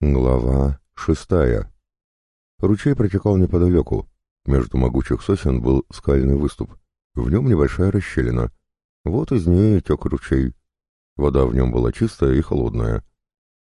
Глава шестая. Ручей протекал неподалеку. Между могучих сосен был скальный выступ. В нем небольшая расщелина. Вот из нее тек ручей. Вода в нем была чистая и холодная.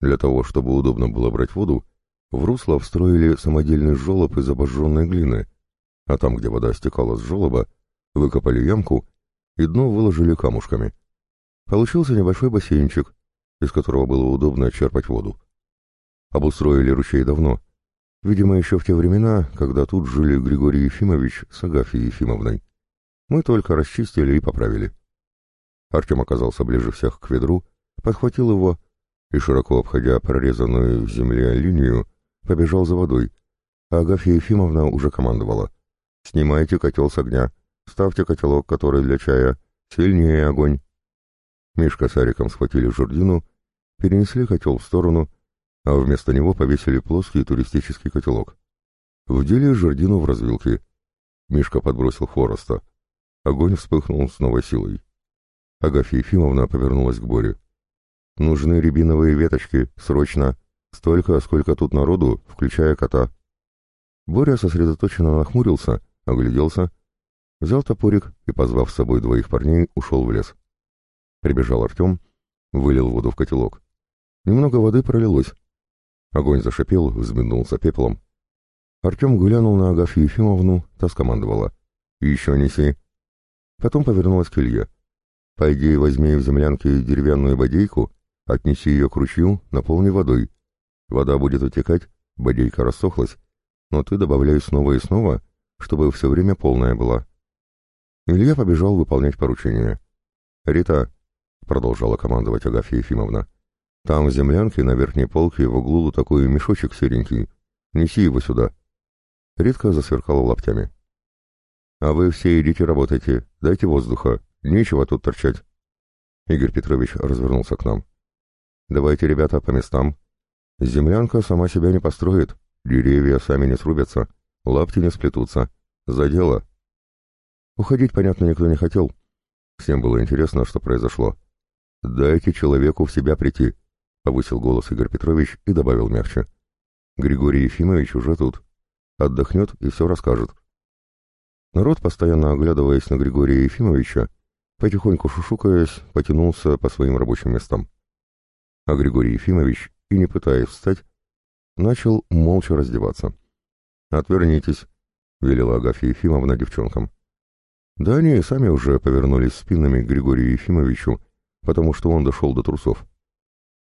Для того, чтобы удобно было брать воду, в русло встроили самодельный желоб из обожженной глины, а там, где вода стекала с желоба, выкопали ямку и дно выложили камушками. Получился небольшой бассейнчик, из которого было удобно черпать воду. Обустроили ручей давно. Видимо, еще в те времена, когда тут жили Григорий Ефимович с Агафьей Ефимовной. Мы только расчистили и поправили. Артем оказался ближе всех к ведру, подхватил его и, широко обходя прорезанную в земле линию, побежал за водой, а Агафья Ефимовна уже командовала. «Снимайте котел с огня, ставьте котелок, который для чая, сильнее огонь». Мишка с Ариком схватили журдину, перенесли котел в сторону — а вместо него повесили плоский туристический котелок. Вдели жердину в развилке. Мишка подбросил хвороста. Огонь вспыхнул с новой силой. Агафья Ефимовна повернулась к Боре. «Нужны рябиновые веточки, срочно. Столько, сколько тут народу, включая кота». Боря сосредоточенно нахмурился, огляделся, взял топорик и, позвав с собой двоих парней, ушел в лес. Прибежал Артем, вылил воду в котелок. Немного воды пролилось, Огонь зашипел, взметнулся пеплом. Артем глянул на Агафью Ефимовну, та скомандовала. «Еще неси». Потом повернулась к Илье. «Пойди возьми в землянке деревянную бодейку, отнеси ее к ручью, наполни водой. Вода будет утекать, бодейка рассохлась, но ты добавляй снова и снова, чтобы все время полная была». Илья побежал выполнять поручение. «Рита», — продолжала командовать Агафья Ефимовна, там в землянке на верхней полке в углу такой мешочек серенький. Неси его сюда. Редко засверкала локтями. А вы все идите работайте, дайте воздуха, нечего тут торчать. Игорь Петрович развернулся к нам. Давайте, ребята, по местам. Землянка сама себя не построит, деревья сами не срубятся, лапти не сплетутся. За дело. Уходить, понятно, никто не хотел. Всем было интересно, что произошло. Дайте человеку в себя прийти. — повысил голос Игорь Петрович и добавил мягче. «Григорий Ефимович уже тут. Отдохнет и все расскажет». Народ, постоянно оглядываясь на Григория Ефимовича, потихоньку шушукаясь, потянулся по своим рабочим местам. А Григорий Ефимович, и не пытаясь встать, начал молча раздеваться. «Отвернитесь», — велела Агафья Ефимовна девчонкам. Да они сами уже повернулись спинами к Григорию Ефимовичу, потому что он дошел до трусов.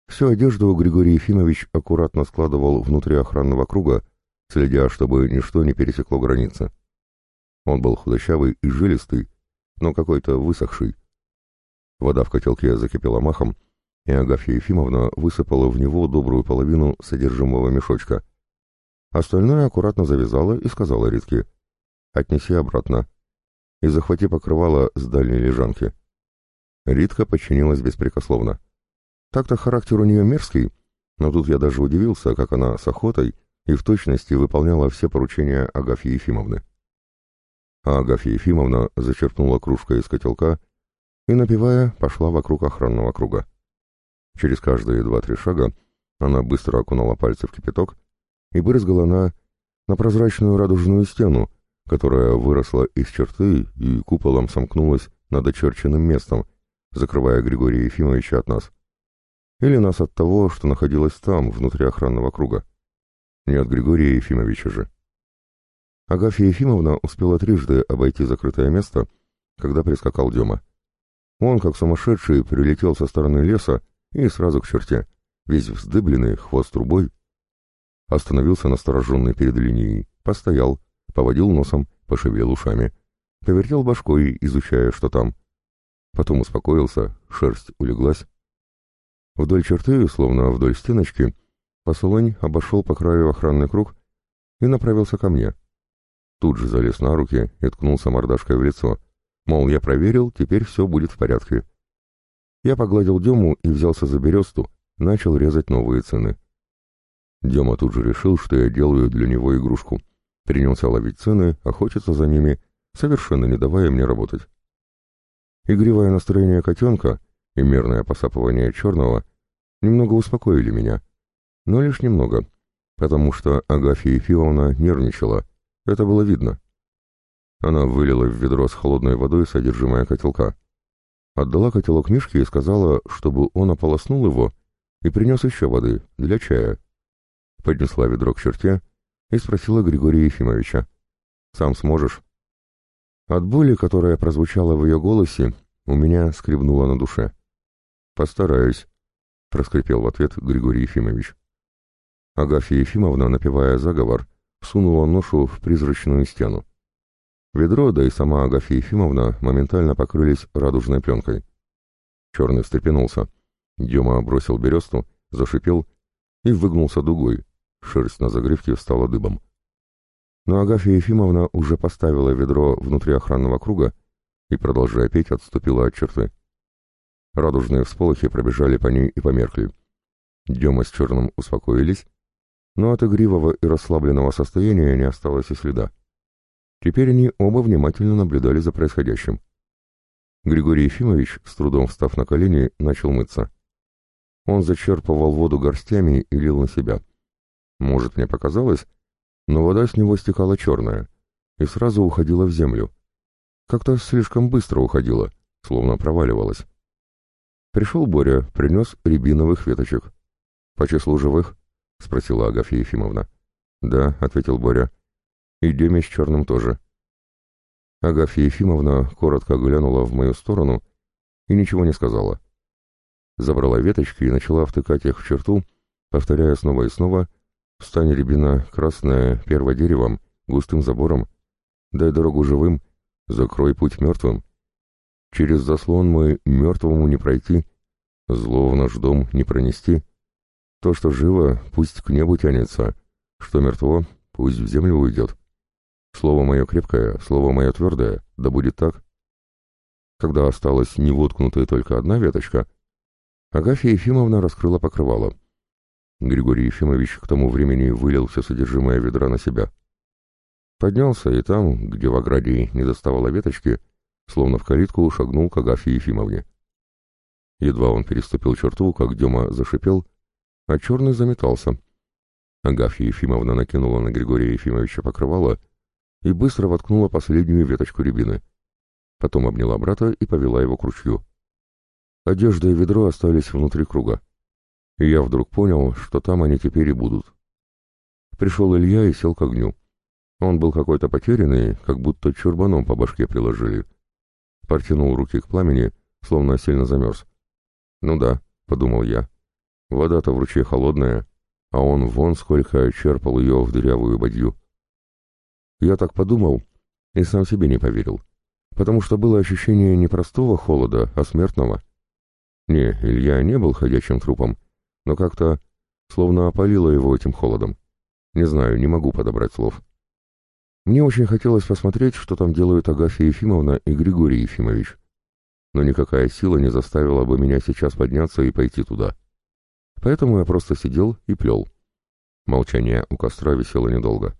Всю одежду Григорий Ефимович аккуратно складывал внутри охранного круга, следя, чтобы ничто не пересекло границы. Он был худощавый и жилистый, но какой-то высохший. Вода в котелке закипела махом, и Агафья Ефимовна высыпала в него добрую половину содержимого мешочка. Остальное аккуратно завязала и сказала Ритке, «Отнеси обратно и захвати покрывало с дальней лежанки». Ритка подчинилась беспрекословно. Так-то характер у нее мерзкий, но тут я даже удивился, как она с охотой и в точности выполняла все поручения Агафьи Ефимовны. А Агафья Ефимовна зачерпнула кружкой из котелка и, напивая, пошла вокруг охранного круга. Через каждые два-три шага она быстро окунула пальцы в кипяток и брызгала на, на прозрачную радужную стену, которая выросла из черты и куполом сомкнулась над очерченным местом, закрывая Григория Ефимовича от нас. Или нас от того, что находилось там, внутри охранного круга. Не от Григория Ефимовича же. Агафья Ефимовна успела трижды обойти закрытое место, когда прискакал Дема. Он, как сумасшедший, прилетел со стороны леса и сразу к черте, весь вздыбленный, хвост трубой. Остановился настороженный перед линией, постоял, поводил носом, пошевелил ушами, повертел башкой, изучая, что там. Потом успокоился, шерсть улеглась, Вдоль черты, словно вдоль стеночки, посолонь обошел по краю охранный круг и направился ко мне. Тут же залез на руки и ткнулся мордашкой в лицо. Мол, я проверил, теперь все будет в порядке. Я погладил Дему и взялся за бересту, начал резать новые цены. Дема тут же решил, что я делаю для него игрушку. Принялся ловить цены, охотиться за ними, совершенно не давая мне работать. Игривое настроение котенка и мерное посапывание черного немного успокоили меня. но лишь немного, потому что Агафья Ефимовна нервничала, это было видно. Она вылила в ведро с холодной водой содержимое котелка. Отдала котелок Мишке и сказала, чтобы он ополоснул его и принес еще воды для чая. Поднесла ведро к черте и спросила Григория Ефимовича. «Сам сможешь?» От боли, которая прозвучала в ее голосе, у меня скребнуло на душе. «Постараюсь», — проскрипел в ответ Григорий Ефимович. Агафья Ефимовна, напевая заговор, сунула ношу в призрачную стену. Ведро, да и сама Агафья Ефимовна моментально покрылись радужной пленкой. Черный встрепенулся. Дема бросил бересту, зашипел и выгнулся дугой. Шерсть на загривке встала дыбом. Но Агафья Ефимовна уже поставила ведро внутри охранного круга и, продолжая петь, отступила от черты. Радужные всполохи пробежали по ней и померкли. Дема с Черным успокоились, но от игривого и расслабленного состояния не осталось и следа. Теперь они оба внимательно наблюдали за происходящим. Григорий Ефимович, с трудом встав на колени, начал мыться. Он зачерпывал воду горстями и лил на себя. Может, мне показалось, но вода с него стекала черная и сразу уходила в землю. Как-то слишком быстро уходила, словно проваливалась. Пришел Боря, принес рябиновых веточек. «По числу живых?» — спросила Агафья Ефимовна. «Да», — ответил Боря. И Деме с черным тоже. Агафья Ефимовна коротко глянула в мою сторону и ничего не сказала. Забрала веточки и начала втыкать их в черту, повторяя снова и снова «Встань, рябина, красная, первое деревом, густым забором, дай дорогу живым, закрой путь мертвым. Через заслон мой мертвому не пройти, зло в наш дом не пронести. То, что живо, пусть к небу тянется, что мертво, пусть в землю уйдет». Слово мое крепкое, слово мое твердое, да будет так. Когда осталась невоткнутая только одна веточка, Агафья Ефимовна раскрыла покрывало. Григорий Ефимович к тому времени вылил все содержимое ведра на себя. Поднялся и там, где в ограде не доставало веточки, словно в калитку шагнул к Агафье Ефимовне. Едва он переступил черту, как Дема зашипел, а черный заметался. Агафья Ефимовна накинула на Григория Ефимовича покрывало и быстро воткнула последнюю веточку рябины. Потом обняла брата и повела его к ручью. Одежда и ведро остались внутри круга. И я вдруг понял, что там они теперь и будут. Пришел Илья и сел к огню. Он был какой-то потерянный, как будто чурбаном по башке приложили. Протянул руки к пламени, словно сильно замерз. «Ну да», — подумал я, — «вода-то в ручье холодная, а он вон сколько черпал ее в дырявую бадью». Я так подумал и сам себе не поверил, потому что было ощущение не простого холода, а смертного. Не, Илья не был ходячим трупом, но как-то словно опалило его этим холодом. Не знаю, не могу подобрать слов. Мне очень хотелось посмотреть, что там делают Агафья Ефимовна и Григорий Ефимович. Но никакая сила не заставила бы меня сейчас подняться и пойти туда. Поэтому я просто сидел и плел. Молчание у костра висело недолго.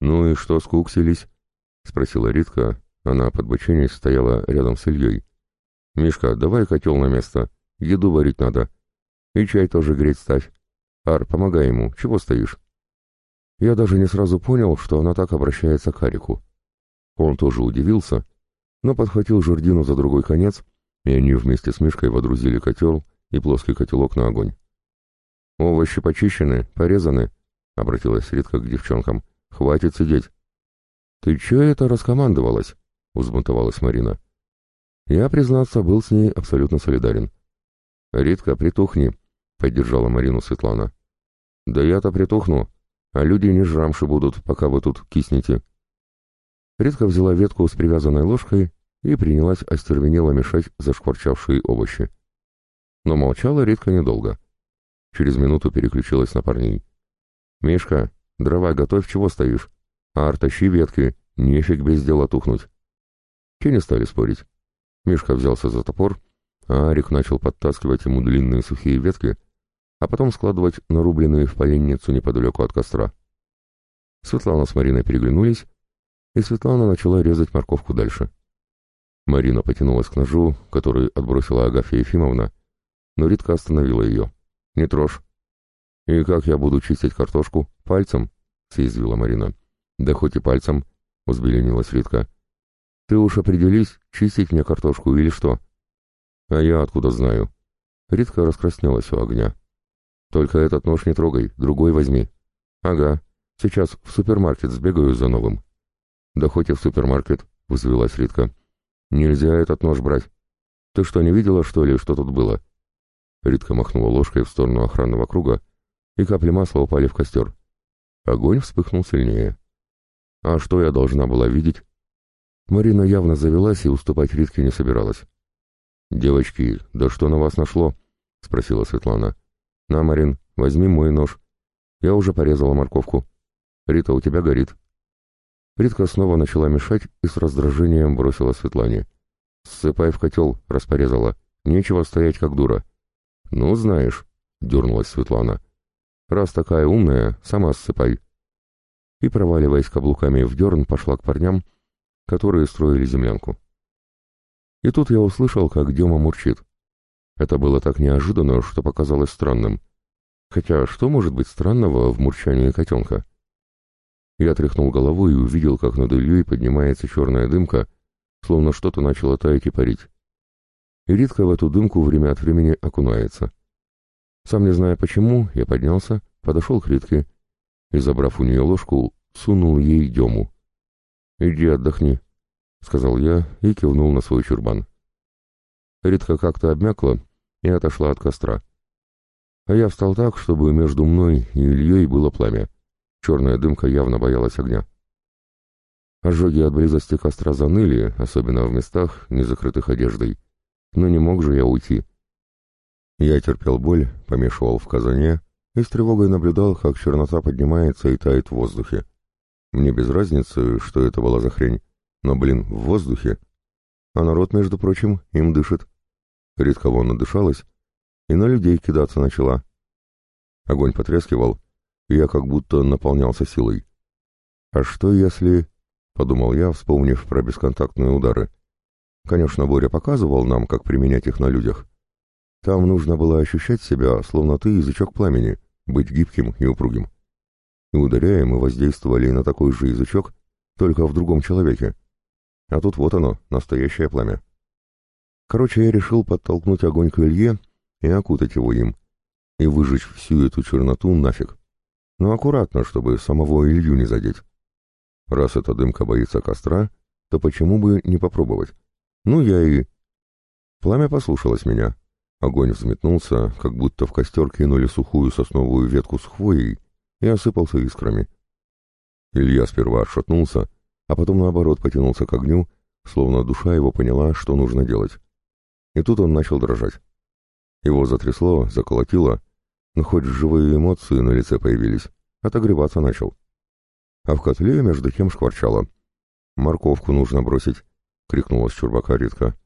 «Ну и что, скуксились?» — спросила Ритка. Она, под подбоченясь, стояла рядом с Ильей. «Мишка, давай котел на место. Еду варить надо. И чай тоже греть ставь. Ар, помогай ему. Чего стоишь?» Я даже не сразу понял, что она так обращается к Арику. Он тоже удивился, но подхватил жердину за другой конец, и они вместе с Мишкой водрузили котел и плоский котелок на огонь. «Овощи почищены, порезаны», — обратилась Ритка к девчонкам. Хватит сидеть. Ты че это раскомандовалась? Взбунтовалась Марина. Я, признаться, был с ней абсолютно солидарен. Ритка, притухни, поддержала Марину Светлана. Да я-то притухну, а люди не жрамши будут, пока вы тут киснете. Ритка взяла ветку с привязанной ложкой и принялась остервенело мешать зашкварчавшие овощи. Но молчала Ритка недолго. Через минуту переключилась на парней. «Мишка, Дрова готовь, чего стоишь? Ар, тащи ветки, нефиг без дела тухнуть. Те не стали спорить. Мишка взялся за топор, а Арик начал подтаскивать ему длинные сухие ветки, а потом складывать нарубленные в поленницу неподалеку от костра. Светлана с Мариной переглянулись, и Светлана начала резать морковку дальше. Марина потянулась к ножу, который отбросила Агафья Ефимовна, но Ритка остановила ее. «Не трожь. «И как я буду чистить картошку? Пальцем?» — съязвила Марина. «Да хоть и пальцем», — взбеленилась Ритка. «Ты уж определись, чистить мне картошку или что?» «А я откуда знаю?» Ритка раскраснелась у огня. «Только этот нож не трогай, другой возьми». «Ага, сейчас в супермаркет сбегаю за новым». «Да хоть и в супермаркет», — взвелась Ритка. «Нельзя этот нож брать. Ты что, не видела, что ли, что тут было?» Ритка махнула ложкой в сторону охранного круга, и капли масла упали в костер. Огонь вспыхнул сильнее. «А что я должна была видеть?» Марина явно завелась и уступать Ритке не собиралась. «Девочки, да что на вас нашло?» — спросила Светлана. «На, Марин, возьми мой нож. Я уже порезала морковку. Рита, у тебя горит». Ритка снова начала мешать и с раздражением бросила Светлане. «Ссыпай в котел», — распорезала. «Нечего стоять как дура». «Ну, знаешь», — дернулась Светлана. «Раз такая умная, сама ссыпай». И, проваливаясь каблуками в дерн, пошла к парням, которые строили землянку. И тут я услышал, как Дема мурчит. Это было так неожиданно, что показалось странным. Хотя что может быть странного в мурчании котенка? Я тряхнул головой и увидел, как над Ильей поднимается черная дымка, словно что-то начало таять и парить. И Ритка в эту дымку время от времени окунается. Сам не зная почему, я поднялся, подошел к Ритке и, забрав у нее ложку, сунул ей Дему. «Иди отдохни», — сказал я и кивнул на свой чурбан. Ритка как-то обмякла и отошла от костра. А я встал так, чтобы между мной и Ильей было пламя. Черная дымка явно боялась огня. Ожоги от близости костра заныли, особенно в местах, не закрытых одеждой. Но не мог же я уйти. Я терпел боль, помешивал в казане и с тревогой наблюдал, как чернота поднимается и тает в воздухе. Мне без разницы, что это была за хрень. Но, блин, в воздухе. А народ, между прочим, им дышит. Редко вон надышалась и на людей кидаться начала. Огонь потрескивал, и я как будто наполнялся силой. «А что если...» — подумал я, вспомнив про бесконтактные удары. Конечно, Боря показывал нам, как применять их на людях. Там нужно было ощущать себя, словно ты язычок пламени, быть гибким и упругим. И ударяя, мы воздействовали на такой же язычок, только в другом человеке. А тут вот оно, настоящее пламя. Короче, я решил подтолкнуть огонь к Илье и окутать его им, и выжечь всю эту черноту нафиг. Но аккуратно, чтобы самого Илью не задеть. Раз эта дымка боится костра, то почему бы не попробовать? Ну, я и... Пламя послушалось меня. Огонь взметнулся, как будто в костер кинули сухую сосновую ветку с хвоей и осыпался искрами. Илья сперва отшатнулся, а потом наоборот потянулся к огню, словно душа его поняла, что нужно делать. И тут он начал дрожать. Его затрясло, заколотило, но хоть живые эмоции на лице появились, отогреваться начал. А в котле между тем шкварчало. «Морковку нужно бросить», — крикнула с чурбака Ритка.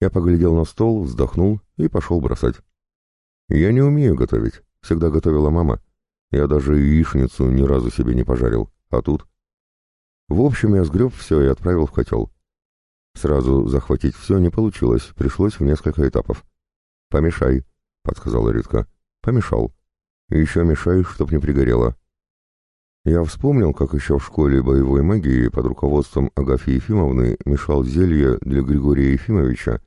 Я поглядел на стол, вздохнул и пошел бросать. «Я не умею готовить, всегда готовила мама. Я даже яичницу ни разу себе не пожарил, а тут...» В общем, я сгреб все и отправил в котел. Сразу захватить все не получилось, пришлось в несколько этапов. «Помешай», — подсказала Ритка. «Помешал. еще мешай, чтоб не пригорело». Я вспомнил, как еще в школе боевой магии под руководством Агафьи Ефимовны мешал зелье для Григория Ефимовича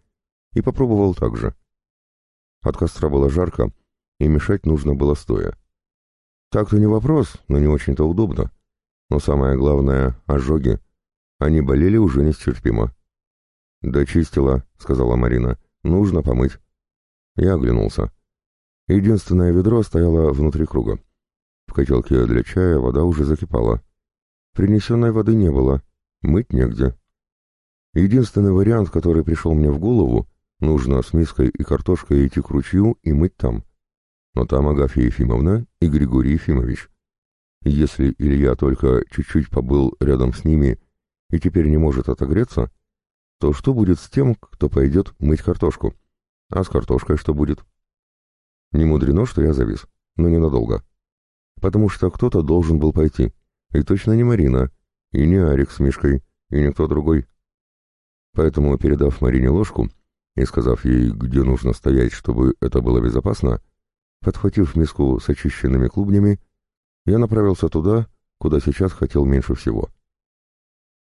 и попробовал так же. От костра было жарко, и мешать нужно было стоя. Так-то не вопрос, но не очень-то удобно. Но самое главное — ожоги. Они болели уже нестерпимо. «Да чистила», — сказала Марина. «Нужно помыть». Я оглянулся. Единственное ведро стояло внутри круга. В котелке для чая вода уже закипала. Принесенной воды не было, мыть негде. Единственный вариант, который пришел мне в голову, нужно с миской и картошкой идти к ручью и мыть там. Но там Агафья Ефимовна и Григорий Ефимович. Если Илья только чуть-чуть побыл рядом с ними и теперь не может отогреться, то что будет с тем, кто пойдет мыть картошку? А с картошкой что будет? Не мудрено, что я завис, но ненадолго. Потому что кто-то должен был пойти. И точно не Марина, и не Арик с Мишкой, и никто другой. Поэтому, передав Марине ложку и сказав ей, где нужно стоять, чтобы это было безопасно, Подхватив миску с очищенными клубнями, я направился туда, куда сейчас хотел меньше всего.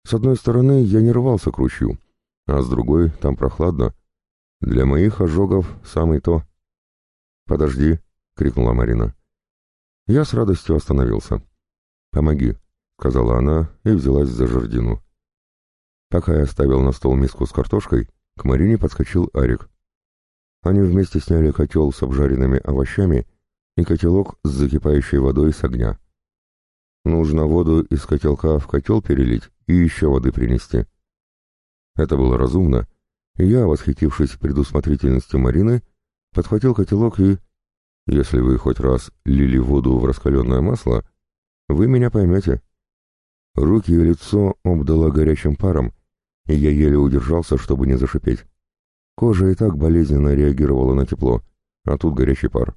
С одной стороны, я не рвался к ручью, а с другой, там прохладно. Для моих ожогов самый то. «Подожди!» — крикнула Марина. Я с радостью остановился. «Помоги!» — сказала она и взялась за жердину. Пока я ставил на стол миску с картошкой, к Марине подскочил Арик. Они вместе сняли котел с обжаренными овощами и котелок с закипающей водой с огня. Нужно воду из котелка в котел перелить и еще воды принести. Это было разумно, и я, восхитившись предусмотрительностью Марины, подхватил котелок и... Если вы хоть раз лили воду в раскаленное масло, вы меня поймете. Руки и лицо обдало горячим паром, и я еле удержался, чтобы не зашипеть. Кожа и так болезненно реагировала на тепло, а тут горячий пар.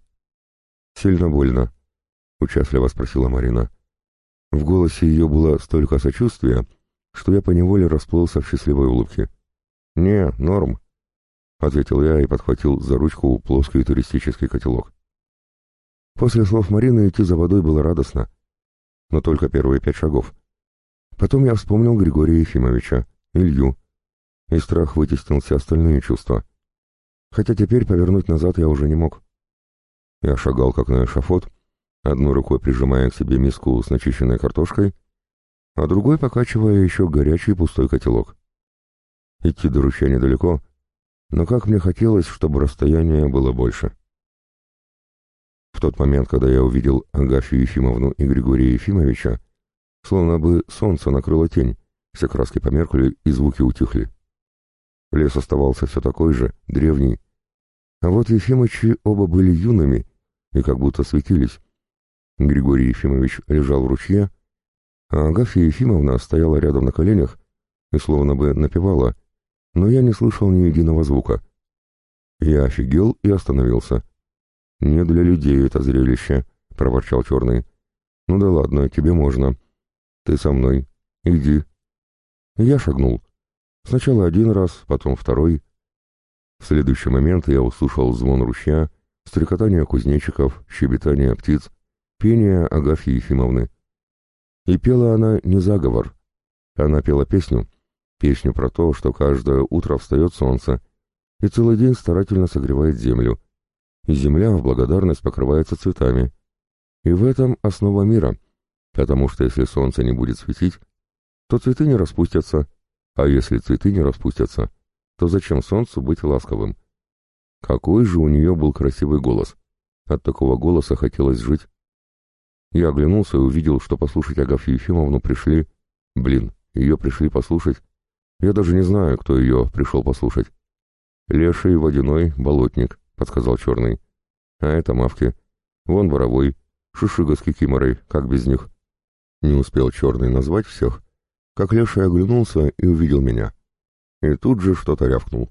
«Сильно больно?» — участливо спросила Марина. В голосе ее было столько сочувствия, что я поневоле расплылся в счастливой улыбке. «Не, норм», — ответил я и подхватил за ручку плоский туристический котелок. После слов Марины идти за водой было радостно, но только первые пять шагов. Потом я вспомнил Григория Ефимовича, Илью, и страх вытеснил все остальные чувства. Хотя теперь повернуть назад я уже не мог. Я шагал как на эшафот, одной рукой прижимая к себе миску с начищенной картошкой, а другой покачивая еще горячий пустой котелок. Идти до ручья недалеко, но как мне хотелось, чтобы расстояние было больше. В тот момент, когда я увидел Агафью Ефимовну и Григория Ефимовича, словно бы солнце накрыло тень, все краски померкли и звуки утихли. Лес оставался все такой же, древний, а вот Ефимычи оба были юными и как будто светились, Григорий Ефимович лежал в ручье, а Агафья Ефимовна стояла рядом на коленях и словно бы напевала, но я не слышал ни единого звука. Я офигел и остановился. «Не для людей это зрелище», — проворчал Черный. «Ну да ладно, тебе можно. Ты со мной. Иди». Я шагнул. Сначала один раз, потом второй. В следующий момент я услышал звон ручья, стрекотание кузнечиков, щебетание птиц, пение Агафьи Ефимовны. И пела она не заговор. Она пела песню, песню про то, что каждое утро встает солнце и целый день старательно согревает землю, и земля в благодарность покрывается цветами. И в этом основа мира, потому что если солнце не будет светить, то цветы не распустятся, а если цветы не распустятся, то зачем солнцу быть ласковым? Какой же у нее был красивый голос! От такого голоса хотелось жить. Я оглянулся и увидел, что послушать Агафью Ефимовну пришли... Блин, ее пришли послушать. Я даже не знаю, кто ее пришел послушать. «Леший, водяной, болотник», — подсказал Черный. «А это мавки. Вон воровой, шишига с кикиморой, как без них». Не успел Черный назвать всех, как Леший оглянулся и увидел меня. И тут же что-то рявкнул.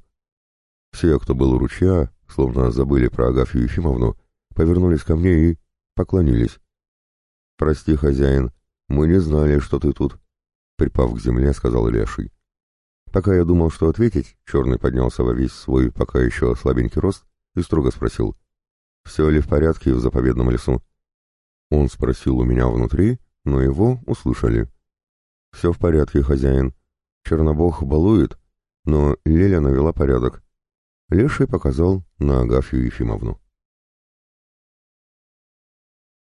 Все, кто был у ручья, словно забыли про Агафью Ефимовну, повернулись ко мне и поклонились. «Прости, хозяин, мы не знали, что ты тут», — припав к земле, сказал Леший. Пока я думал, что ответить, Черный поднялся во весь свой пока еще слабенький рост и строго спросил, «Все ли в порядке в заповедном лесу?» Он спросил у меня внутри, но его услышали. «Все в порядке, хозяин. Чернобог балует, но Леля навела порядок». Леший показал на Агафью Ефимовну.